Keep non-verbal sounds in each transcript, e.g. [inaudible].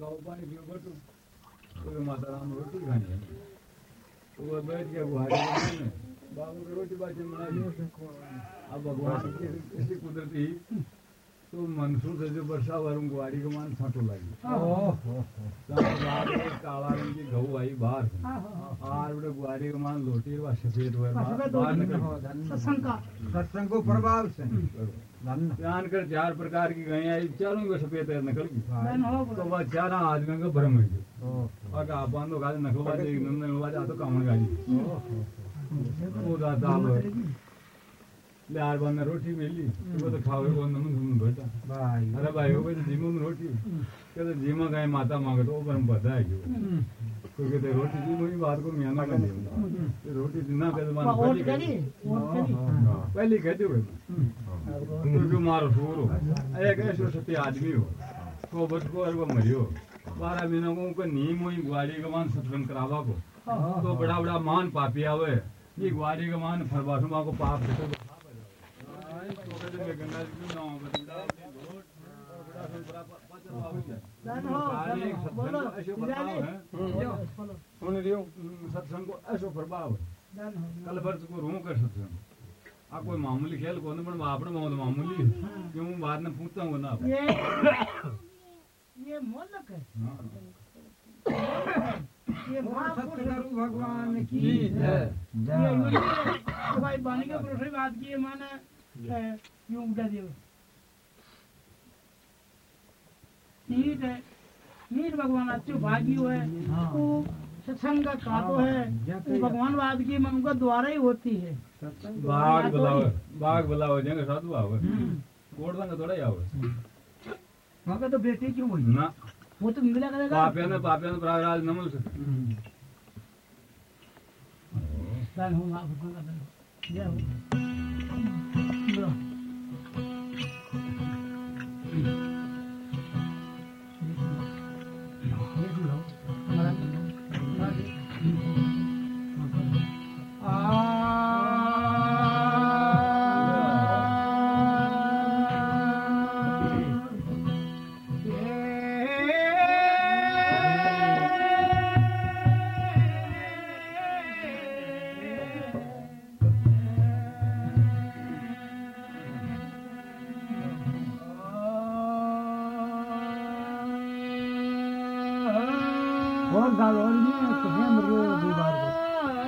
खाओ पानी पियो बैठो तो वे माता राम रोटी खानी है। तो वो बैठ गया गुहारी में बाबू को। रोटी बाटी बना दी अब भगवान की ऐसी कुदरती तो मनसूर से। जो वर्षा वरुण गुहारी का मान छाटो लगी काला रंग की गऊ आई बाहर आर बड़े गुहारी का मान लोटी वा सफ़ेद बाहर निकल सत्संग सत्संग को प्रभाव से धन कर चार प्रकार की गई आई चारों को सफ़ेद है निकल हो तो वह चार आदमी का भ्रम है और का अपन तो गाली नखल बाजी नंदन बाजी तो कामन गाली वो दादा आर बंद रोटी मिली वो तो खावे को नमन नमन बेटा अरे भाई हो गई जीमो में रोटी। कहते जीमा गए माता मांगे तो पर हम बता है क्यों? तो कहते रोटी जी वही बात को मियाँ ना कर दे रोटी दिना कहते मान पहली करी कहती वोट पहली कहते जो मारो हो एक ऐसो सत्य आदमी हो। को बच को और वो मरियो बारह महीनों को उनको नीम हुई ग्वारी का मान करावा को। तो बड़ा बड़ा मान पापी आवे ये का मान फरबासुमा को पाप देते हूँ सत्संग को ऐसो प्रभाव कल को रू कर सत्संग। आ कोई मामूली खेल को पण આપણે बहुत मामूली है क्यों मैं बाद में पूछता हूँ ना ये ये मोलक है ये महापुरुष सतगुरु भगवान की की जय ये यूं तो भाई बानी के पुरुष की बात की माने यूं उड़ा दियो नीट है नीट भगवान अच्छो भागी है वो सत्संग का काटो है वो भगवान वाद की मन का द्वारा ही होती है। बाग बुलावे बाग बुलावे जंग साधु आवे कोड संग थोड़ा ही आवे वहाँ का तो बेटी क्यों हुई ना। वो तो मिला करेगा। पापिया ने पापिया ने प्रयागराज नमल से। हो महापुरुषों का धन हो जय हो। और गाल और नहीं है तो हम मरो दीवार को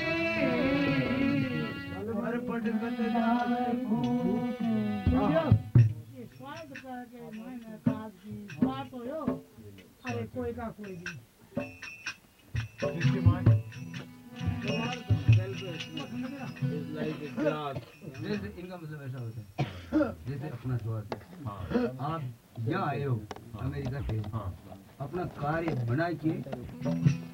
हो जैसे है अपना स्वार्थ आप यहाँ आए हो अमेरिका से अपना कार्य बना के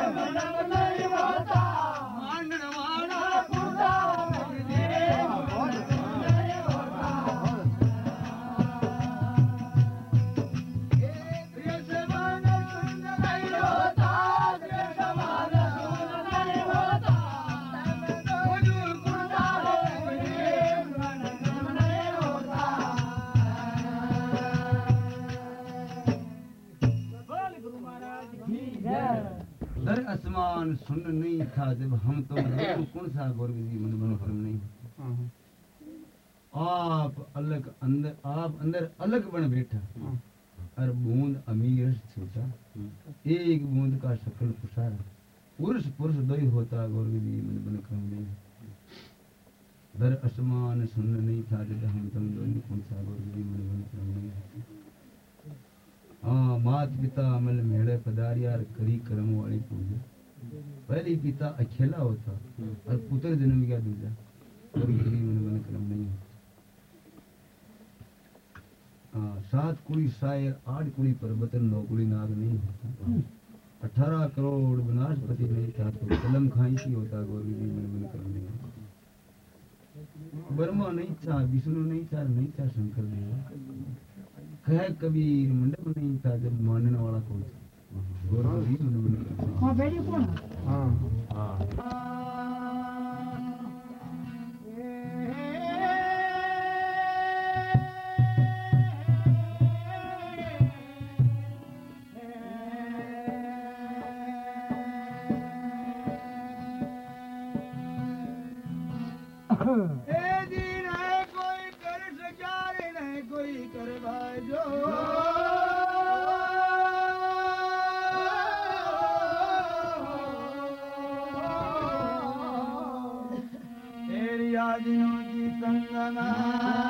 Thank you. असमान सुन नहीं था जब हम तो [coughs] कौन सा गौर जी मन मन क्रम नहीं। हाँ, आप अलग अंदर आप अंदर अलग बन बैठा। हाँ। और बूंद अमीर छोटा। एक बूंद का सकल पुसार। पुरुष पुरुष दो ही होता गौर जी मन मन क्रम नहीं। दर असमान सुन नहीं था जब हम तुम दोनों कौन सा गौर जी मन मन क्रम नहीं। हाँ मात पिता अमल मेड़े पदारियार करी कर्म वाली पूजा। पहले पिता अकेला होता और पुत्र जन्म गया दूजा और गरीब मन मन क्रम नहीं है हाँ सात कुड़ी शायर आठ कुड़ी पर्वत नौ कुड़ी नाग नहीं होता। अठारह करोड़ वनस्पति नहीं था तो कलम खाई की होता गौरी जी मन मन क्रम नहीं है ब्रह्मा नहीं था विष्णु नहीं था नहीं था शंकर देवा कह कबीर मंडप नहीं था जब मानने वाला कौन था? गौर जी मन मन क्रम [laughs] नहीं कोई कर सका रे नहीं कोई कर Mama.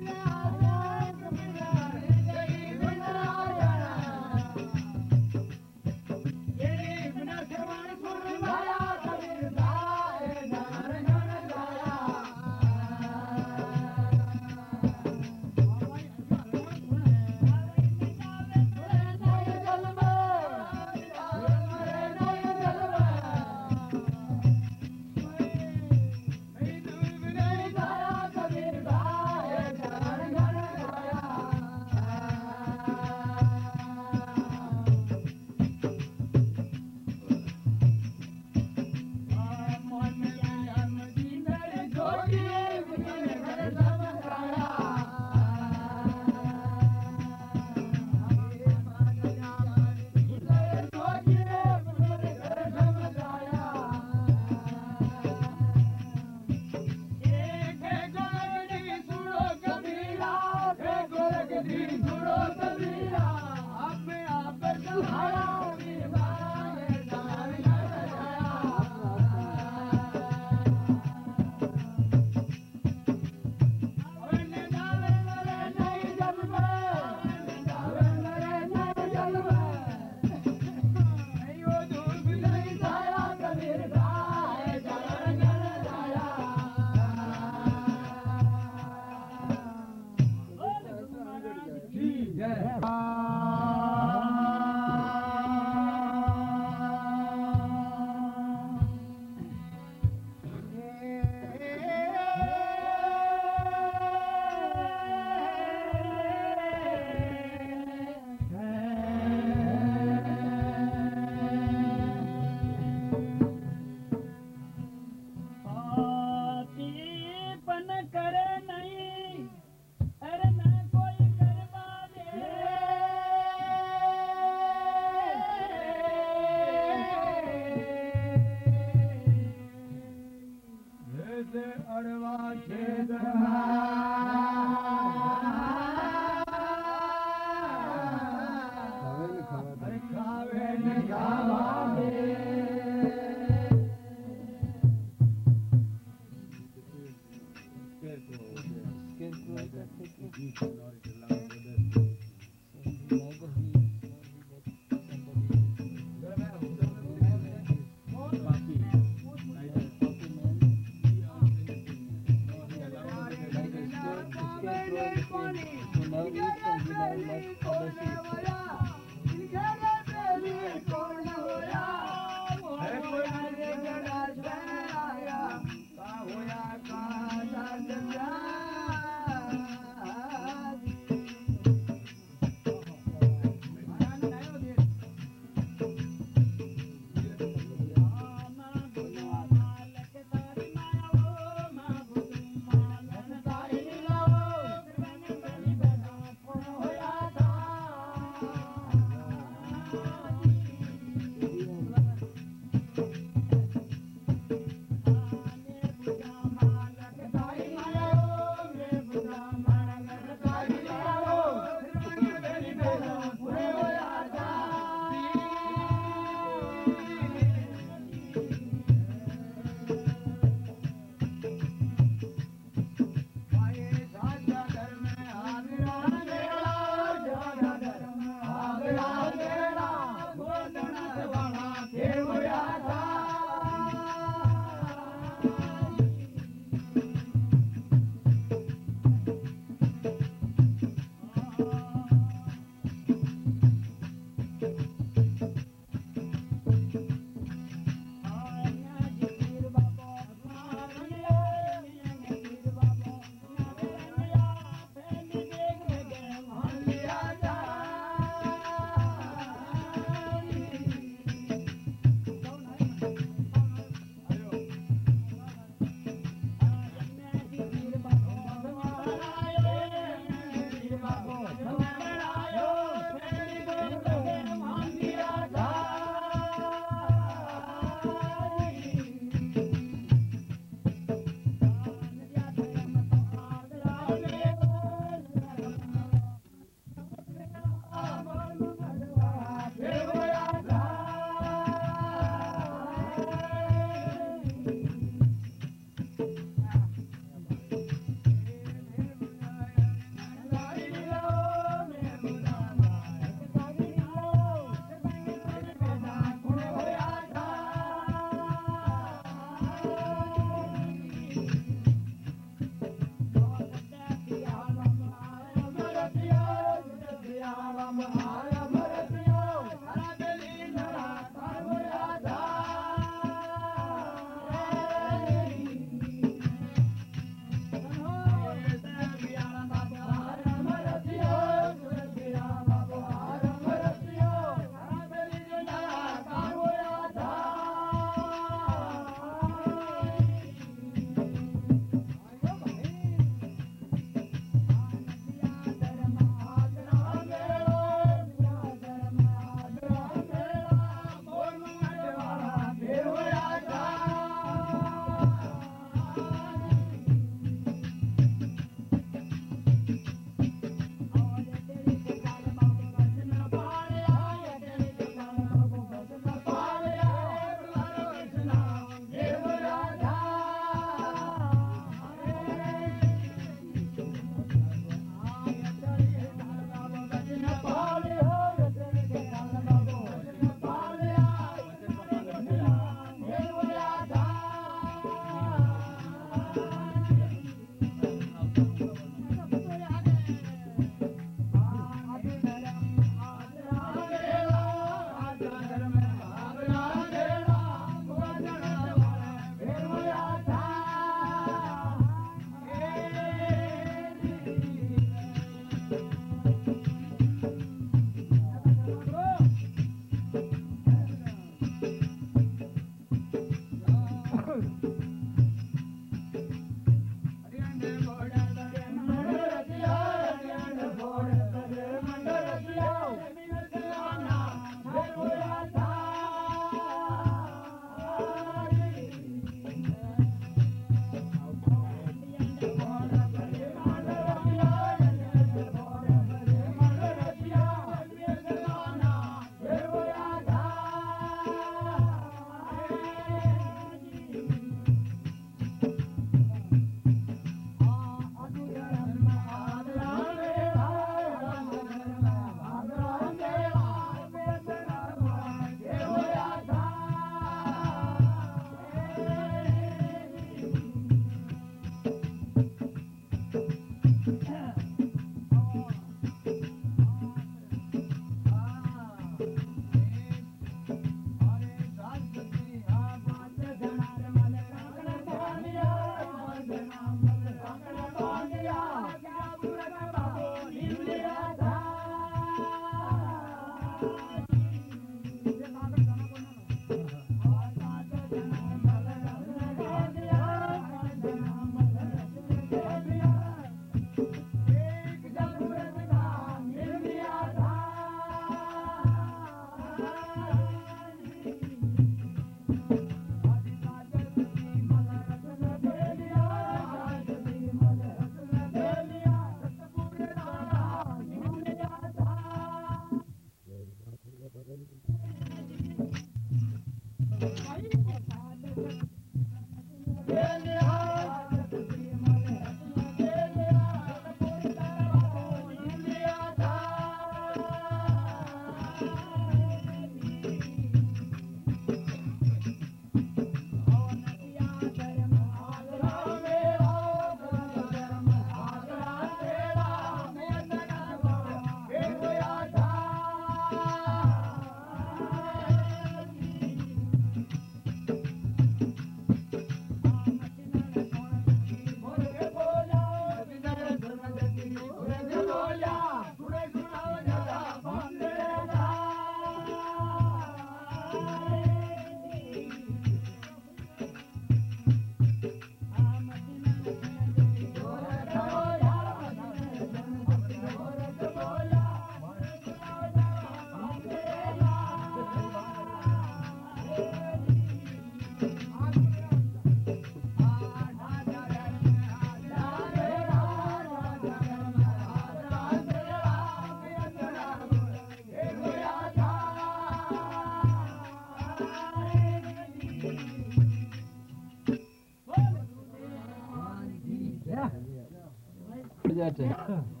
that? [laughs]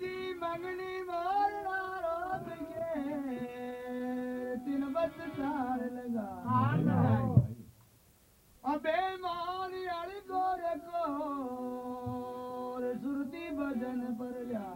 जी मंगनी मोरना रोत के तीन बस चार लगा अबे मानी अड़ी गोर को सुरती भजन पर जा